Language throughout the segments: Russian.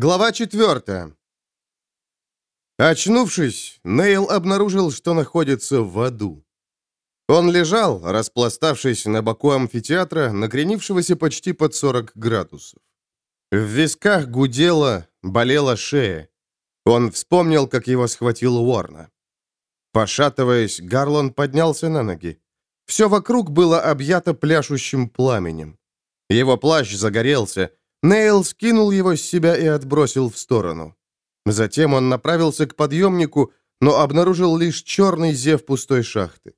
Глава 4. Очнувшись, Нейл обнаружил, что находится в аду. Он лежал, распластавшись на боку амфитеатра, накренившегося почти под 40 градусов. В висках гудело, болела шея. Он вспомнил, как его схватил Уорна. Пошатываясь, Гарлон поднялся на ноги. Все вокруг было объято пляшущим пламенем. Его плащ загорелся, Нейл скинул его с себя и отбросил в сторону. Затем он направился к подъемнику, но обнаружил лишь черный зев пустой шахты.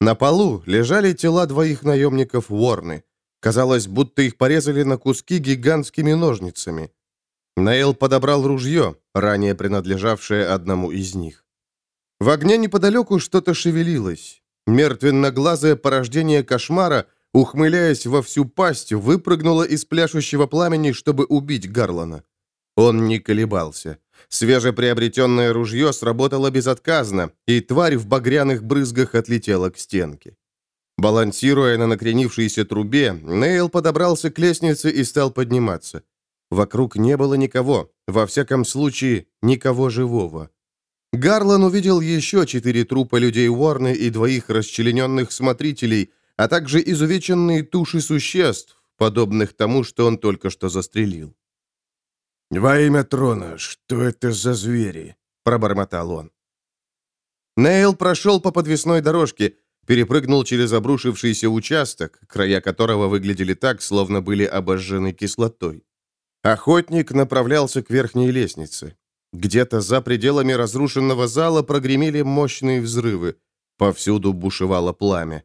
На полу лежали тела двоих наемников Ворны. Казалось, будто их порезали на куски гигантскими ножницами. Нейл подобрал ружье, ранее принадлежавшее одному из них. В огне неподалеку что-то шевелилось. Мертвенно-глазое порождение кошмара ухмыляясь во всю пасть, выпрыгнула из пляшущего пламени, чтобы убить Гарлана. Он не колебался. Свежеприобретенное ружье сработало безотказно, и тварь в багряных брызгах отлетела к стенке. Балансируя на накренившейся трубе, Нейл подобрался к лестнице и стал подниматься. Вокруг не было никого, во всяком случае, никого живого. Гарлан увидел еще четыре трупа людей Уорны и двоих расчлененных смотрителей, а также изувеченные туши существ, подобных тому, что он только что застрелил. «Во имя трона, что это за звери?» — пробормотал он. Нейл прошел по подвесной дорожке, перепрыгнул через обрушившийся участок, края которого выглядели так, словно были обожжены кислотой. Охотник направлялся к верхней лестнице. Где-то за пределами разрушенного зала прогремели мощные взрывы. Повсюду бушевало пламя.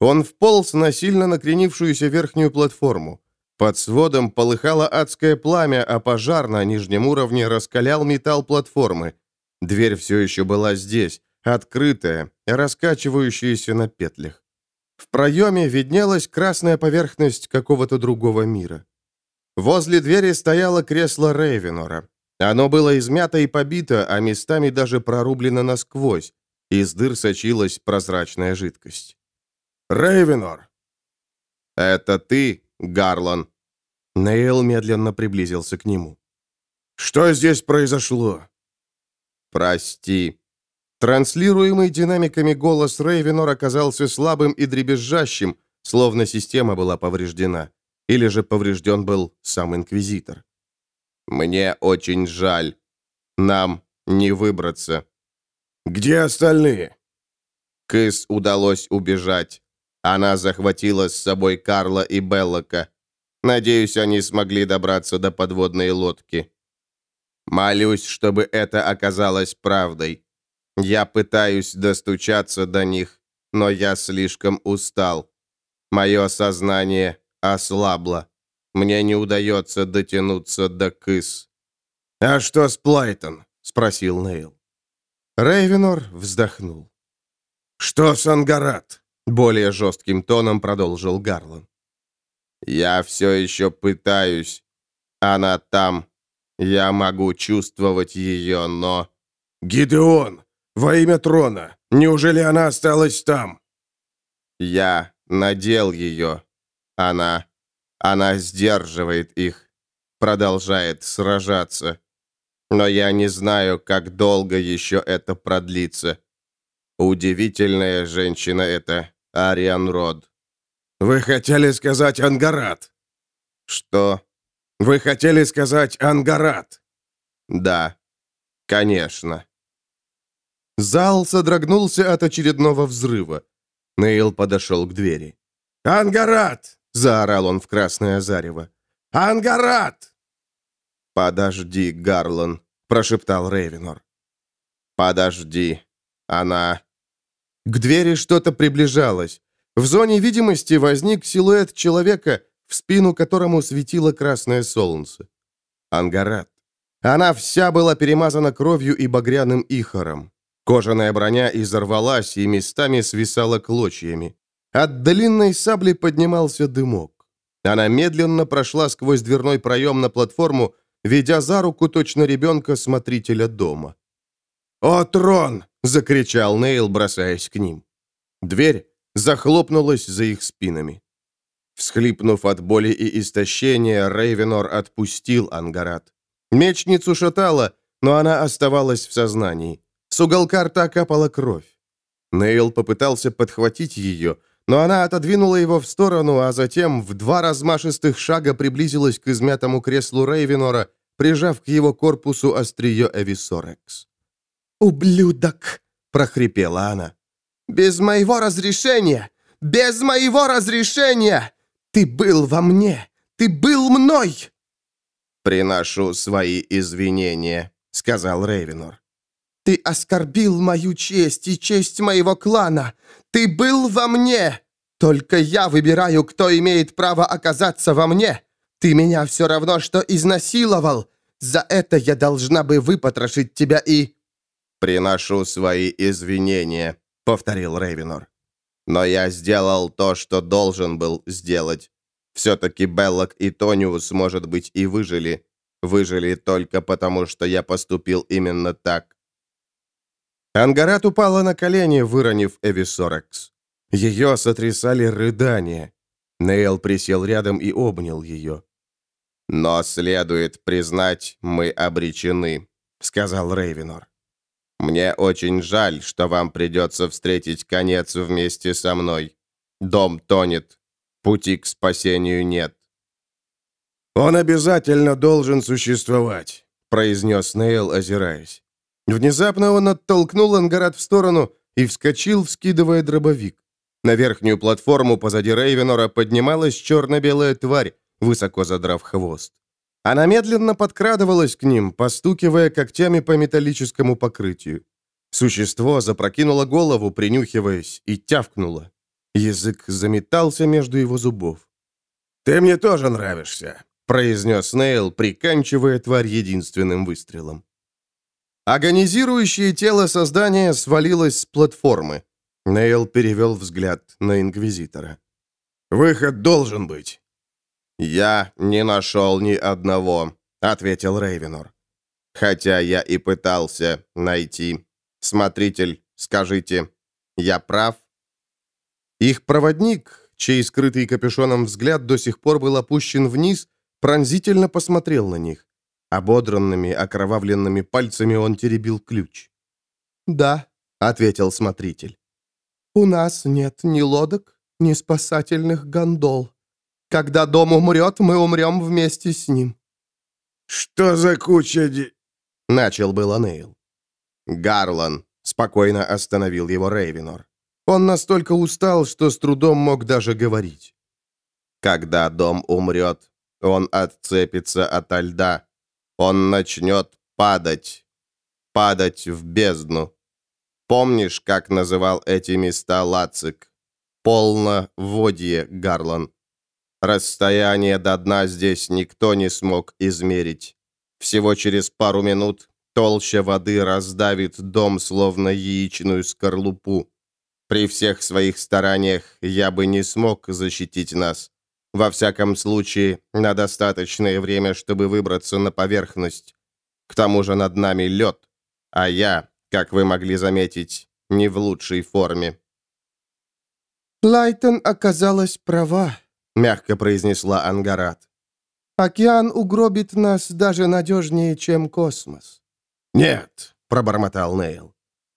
Он вполз на сильно накренившуюся верхнюю платформу. Под сводом полыхало адское пламя, а пожар на нижнем уровне раскалял металл платформы. Дверь все еще была здесь, открытая, раскачивающаяся на петлях. В проеме виднелась красная поверхность какого-то другого мира. Возле двери стояло кресло Рейвенора. Оно было измято и побито, а местами даже прорублено насквозь. Из дыр сочилась прозрачная жидкость. Рейвенор!» «Это ты, Гарлан?» Нейл медленно приблизился к нему. «Что здесь произошло?» «Прости». Транслируемый динамиками голос Рейвенор оказался слабым и дребезжащим, словно система была повреждена. Или же поврежден был сам Инквизитор. «Мне очень жаль. Нам не выбраться». «Где остальные?» Кыс удалось убежать. Она захватила с собой Карла и Беллока. Надеюсь, они смогли добраться до подводной лодки. Молюсь, чтобы это оказалось правдой. Я пытаюсь достучаться до них, но я слишком устал. Мое сознание ослабло. Мне не удается дотянуться до кыс. «А что с Плайтон?» — спросил Нейл. Рейвенор вздохнул. «Что с Ангарат?» Более жестким тоном продолжил Гарлан. «Я все еще пытаюсь. Она там. Я могу чувствовать ее, но...» «Гидеон! Во имя трона! Неужели она осталась там?» «Я надел ее. Она... Она сдерживает их. Продолжает сражаться. Но я не знаю, как долго еще это продлится. Удивительная женщина эта, Ариан Род. Вы хотели сказать Ангарат? Что? Вы хотели сказать Ангарат? Да, конечно. Зал содрогнулся от очередного взрыва. Нейл подошел к двери. «Ангарат!» — заорал он в красное зарево. «Ангарат!» «Подожди, Гарлан», — прошептал Рейвенор. «Подожди. Она к двери что-то приближалось. В зоне видимости возник силуэт человека, в спину которому светило красное солнце. Ангарат. Она вся была перемазана кровью и багряным ихором. Кожаная броня изорвалась и местами свисала клочьями. От длинной сабли поднимался дымок. Она медленно прошла сквозь дверной проем на платформу, ведя за руку точно ребенка смотрителя дома. «О, трон!» — закричал Нейл, бросаясь к ним. Дверь захлопнулась за их спинами. Всхлипнув от боли и истощения, Рейвенор отпустил Ангарат. Мечницу шатало, но она оставалась в сознании. С уголка рта капала кровь. Нейл попытался подхватить ее, но она отодвинула его в сторону, а затем в два размашистых шага приблизилась к измятому креслу Рейвенора, прижав к его корпусу острие Эвисорекс. «Ублюдок!» — прохрипела она. «Без моего разрешения! Без моего разрешения! Ты был во мне! Ты был мной!» «Приношу свои извинения», — сказал Рейвенор. «Ты оскорбил мою честь и честь моего клана! Ты был во мне! Только я выбираю, кто имеет право оказаться во мне! Ты меня все равно, что изнасиловал! За это я должна бы выпотрошить тебя и...» «Приношу свои извинения», — повторил Рейвенор. «Но я сделал то, что должен был сделать. Все-таки Беллок и Тониус, может быть, и выжили. Выжили только потому, что я поступил именно так. Ангарат упала на колени, выронив Эвисорекс. Ее сотрясали рыдания. Нейл присел рядом и обнял ее. «Но следует признать, мы обречены», — сказал Рейвенор. «Мне очень жаль, что вам придется встретить конец вместе со мной. Дом тонет, пути к спасению нет». «Он обязательно должен существовать», — произнес Нейл, озираясь. Внезапно он оттолкнул Ангарат в сторону и вскочил, вскидывая дробовик. На верхнюю платформу позади Рейвенора поднималась черно-белая тварь, высоко задрав хвост. Она медленно подкрадывалась к ним, постукивая когтями по металлическому покрытию. Существо запрокинуло голову, принюхиваясь, и тявкнуло. Язык заметался между его зубов. «Ты мне тоже нравишься», — произнес Нейл, приканчивая тварь единственным выстрелом. Агонизирующее тело создания свалилось с платформы. Нейл перевел взгляд на Инквизитора. «Выход должен быть». «Я не нашел ни одного», — ответил Рейвенор. «Хотя я и пытался найти. Смотритель, скажите, я прав?» Их проводник, чей скрытый капюшоном взгляд до сих пор был опущен вниз, пронзительно посмотрел на них. Ободранными, окровавленными пальцами он теребил ключ. «Да», — ответил смотритель. «У нас нет ни лодок, ни спасательных гондол. Когда дом умрет, мы умрем вместе с ним». «Что за куча де...» — начал было Нейл. «Гарлан», — спокойно остановил его Рейвенор. Он настолько устал, что с трудом мог даже говорить. «Когда дом умрет, он отцепится ото льда, он начнет падать, падать в бездну. Помнишь, как называл эти места Лацик? Полно водье, Гарлан. Расстояние до дна здесь никто не смог измерить. Всего через пару минут толща воды раздавит дом, словно яичную скорлупу. При всех своих стараниях я бы не смог защитить нас. Во всяком случае, на достаточное время, чтобы выбраться на поверхность. К тому же над нами лед, а я, как вы могли заметить, не в лучшей форме. «Лайтон оказалась права», — мягко произнесла Ангарат. «Океан угробит нас даже надежнее, чем космос». «Нет», — пробормотал Нейл.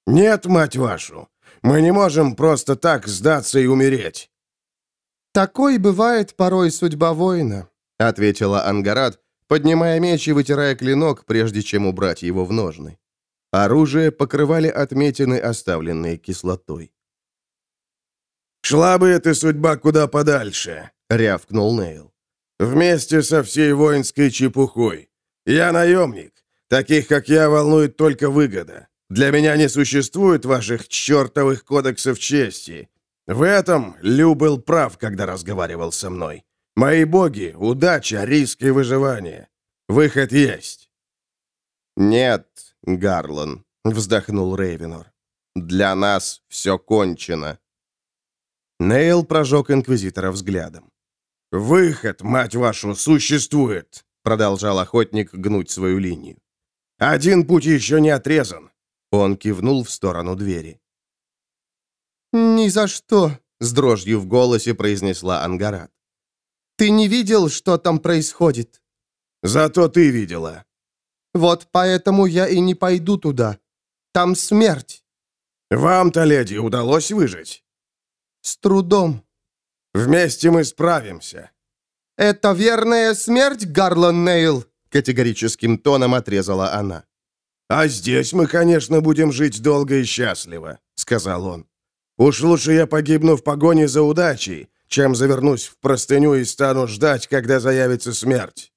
«Нет, мать вашу, мы не можем просто так сдаться и умереть. «Такой бывает порой судьба воина», — ответила Ангарат, поднимая меч и вытирая клинок, прежде чем убрать его в ножны. Оружие покрывали отметины, оставленные кислотой. «Шла бы эта судьба куда подальше», — рявкнул Нейл. «Вместе со всей воинской чепухой. Я наемник. Таких, как я, волнует только выгода. Для меня не существует ваших чертовых кодексов чести. В этом Лю был прав, когда разговаривал со мной. Мои боги, удача, риск и выживание. Выход есть. Нет, Гарлан, вздохнул Рейвенор. Для нас все кончено. Нейл прожег инквизитора взглядом. «Выход, мать вашу, существует!» Продолжал охотник гнуть свою линию. «Один путь еще не отрезан!» Он кивнул в сторону двери. «Ни за что!» — с дрожью в голосе произнесла Ангарат. «Ты не видел, что там происходит?» «Зато ты видела». Вот поэтому я и не пойду туда. Там смерть». «Вам-то, леди, удалось выжить?» «С трудом». «Вместе мы справимся». «Это верная смерть, Гарлан Нейл?» Категорическим тоном отрезала она. «А здесь мы, конечно, будем жить долго и счастливо», — сказал он. «Уж лучше я погибну в погоне за удачей, чем завернусь в простыню и стану ждать, когда заявится смерть».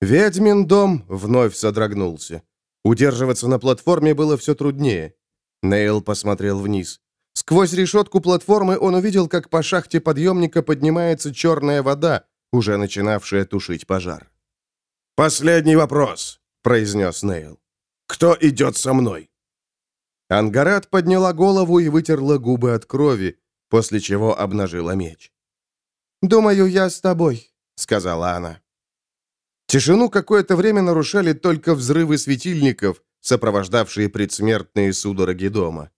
Ведьмин дом вновь содрогнулся. Удерживаться на платформе было все труднее. Нейл посмотрел вниз. Сквозь решетку платформы он увидел, как по шахте подъемника поднимается черная вода, уже начинавшая тушить пожар. «Последний вопрос», — произнес Нейл. «Кто идет со мной?» Ангарат подняла голову и вытерла губы от крови, после чего обнажила меч. «Думаю, я с тобой», — сказала она. Тишину какое-то время нарушали только взрывы светильников, сопровождавшие предсмертные судороги дома.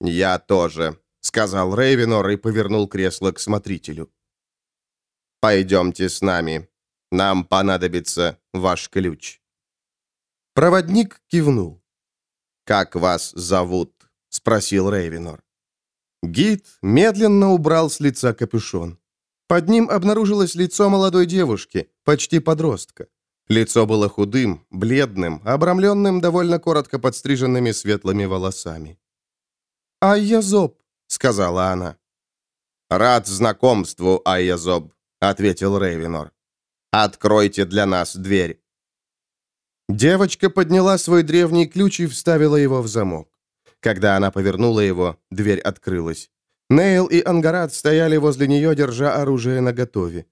«Я тоже», — сказал Рейвенор и повернул кресло к смотрителю. «Пойдемте с нами. Нам понадобится ваш ключ». Проводник кивнул. «Как вас зовут?» — спросил Рейвенор. Гид медленно убрал с лица капюшон. Под ним обнаружилось лицо молодой девушки, почти подростка. Лицо было худым, бледным, обрамленным довольно коротко подстриженными светлыми волосами. «Айязоб», — сказала она. «Рад знакомству, Айязоб», — ответил Рейвенор. «Откройте для нас дверь». Девочка подняла свой древний ключ и вставила его в замок. Когда она повернула его, дверь открылась. Нейл и Ангарат стояли возле нее, держа оружие наготове.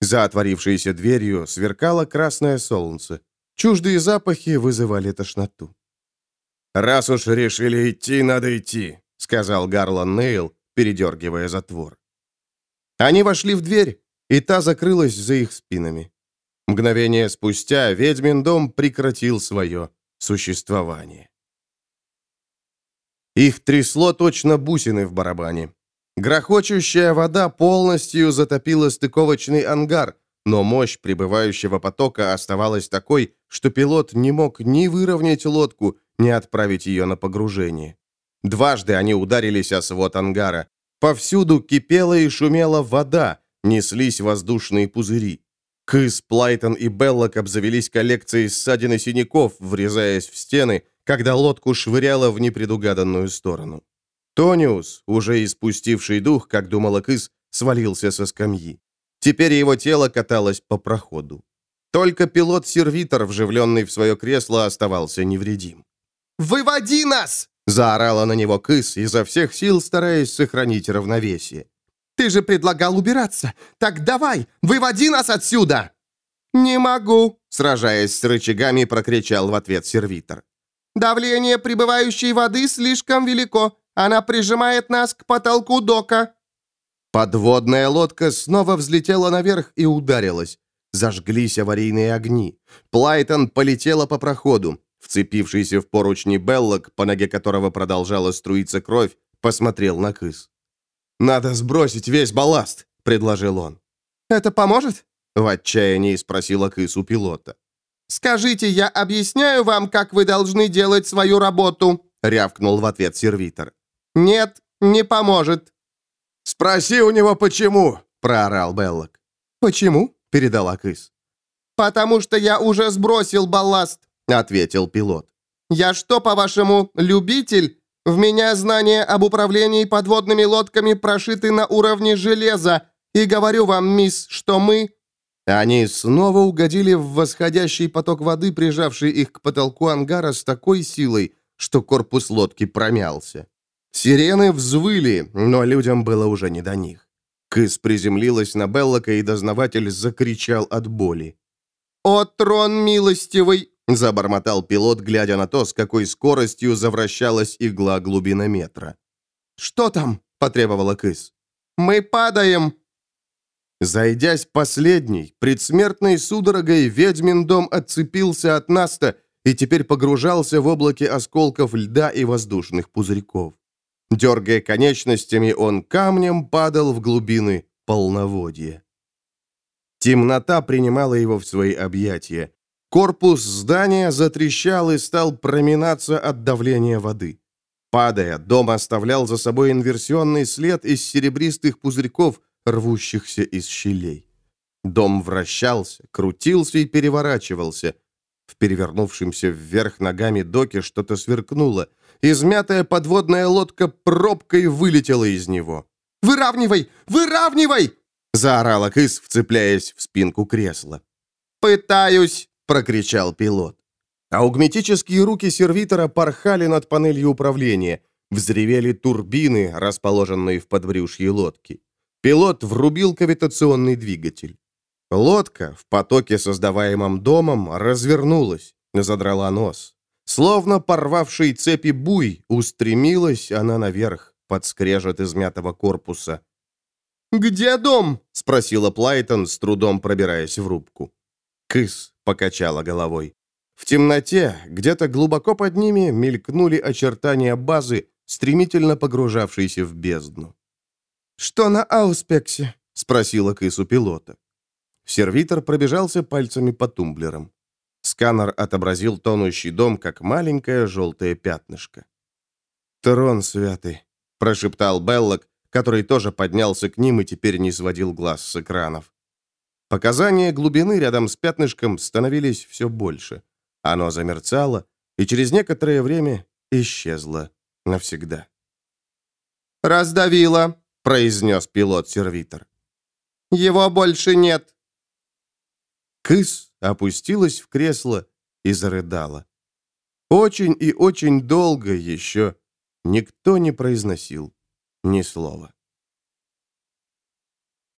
За отворившейся дверью сверкало красное солнце. Чуждые запахи вызывали тошноту. «Раз уж решили идти, надо идти», — сказал Гарлан Нейл, передергивая затвор. Они вошли в дверь, и та закрылась за их спинами. Мгновение спустя ведьмин дом прекратил свое существование. Их трясло точно бусины в барабане. Грохочущая вода полностью затопила стыковочный ангар, но мощь прибывающего потока оставалась такой, что пилот не мог ни выровнять лодку, ни отправить ее на погружение. Дважды они ударились о свод ангара. Повсюду кипела и шумела вода, неслись воздушные пузыри. Кыс, Плайтон и Беллок обзавелись коллекцией ссадин и синяков, врезаясь в стены, когда лодку швыряло в непредугаданную сторону. Тониус, уже испустивший дух, как думала Кыс, свалился со скамьи. Теперь его тело каталось по проходу. Только пилот-сервитор, вживленный в свое кресло, оставался невредим. «Выводи нас!» — заорала на него Кыс, изо всех сил стараясь сохранить равновесие. «Ты же предлагал убираться! Так давай, выводи нас отсюда!» «Не могу!» — сражаясь с рычагами, прокричал в ответ сервитор. Давление прибывающей воды слишком велико. Она прижимает нас к потолку дока». Подводная лодка снова взлетела наверх и ударилась. Зажглись аварийные огни. Плайтон полетела по проходу. Вцепившийся в поручни Беллок, по ноге которого продолжала струиться кровь, посмотрел на кыс. «Надо сбросить весь балласт», — предложил он. «Это поможет?» — в отчаянии спросила кыс у пилота. «Скажите, я объясняю вам, как вы должны делать свою работу», — рявкнул в ответ сервитор. «Нет, не поможет». «Спроси у него, почему», — проорал Беллок. «Почему?» — передала Кыс. «Потому что я уже сбросил балласт», — ответил пилот. «Я что, по-вашему, любитель? В меня знания об управлении подводными лодками прошиты на уровне железа, и говорю вам, мисс, что мы они снова угодили в восходящий поток воды, прижавший их к потолку ангара с такой силой, что корпус лодки промялся. Сирены взвыли, но людям было уже не до них. Кыс приземлилась на Беллока, и дознаватель закричал от боли. «О, трон милостивый!» — забормотал пилот, глядя на то, с какой скоростью завращалась игла глубинометра. «Что там?» — потребовала Кыс. «Мы падаем!» Зайдясь последней, предсмертной судорогой, ведьмин дом отцепился от Наста и теперь погружался в облаке осколков льда и воздушных пузырьков. Дергая конечностями, он камнем падал в глубины полноводья. Темнота принимала его в свои объятия. Корпус здания затрещал и стал проминаться от давления воды. Падая, дом оставлял за собой инверсионный след из серебристых пузырьков, рвущихся из щелей. Дом вращался, крутился и переворачивался. В перевернувшемся вверх ногами доке что-то сверкнуло. Измятая подводная лодка пробкой вылетела из него. «Выравнивай! Выравнивай!» — заорала Кыс, вцепляясь в спинку кресла. «Пытаюсь!» — прокричал пилот. Аугметические руки сервитора порхали над панелью управления. Взревели турбины, расположенные в подбрюшье лодки. Пилот врубил кавитационный двигатель. Лодка в потоке, создаваемом домом, развернулась, задрала нос. Словно порвавший цепи буй, устремилась она наверх, под скрежет измятого корпуса. «Где дом?» — спросила Плайтон, с трудом пробираясь в рубку. Кыс покачала головой. В темноте, где-то глубоко под ними, мелькнули очертания базы, стремительно погружавшейся в бездну. «Что на Ауспексе?» — спросила Кыс у пилота. Сервитор пробежался пальцами по тумблерам. Сканер отобразил тонущий дом, как маленькое желтое пятнышко. «Трон святый», — прошептал Беллок, который тоже поднялся к ним и теперь не сводил глаз с экранов. Показания глубины рядом с пятнышком становились все больше. Оно замерцало и через некоторое время исчезло навсегда. «Раздавило», — произнес пилот-сервитор. «Его больше нет». Кыс опустилась в кресло и зарыдала. Очень и очень долго еще никто не произносил ни слова.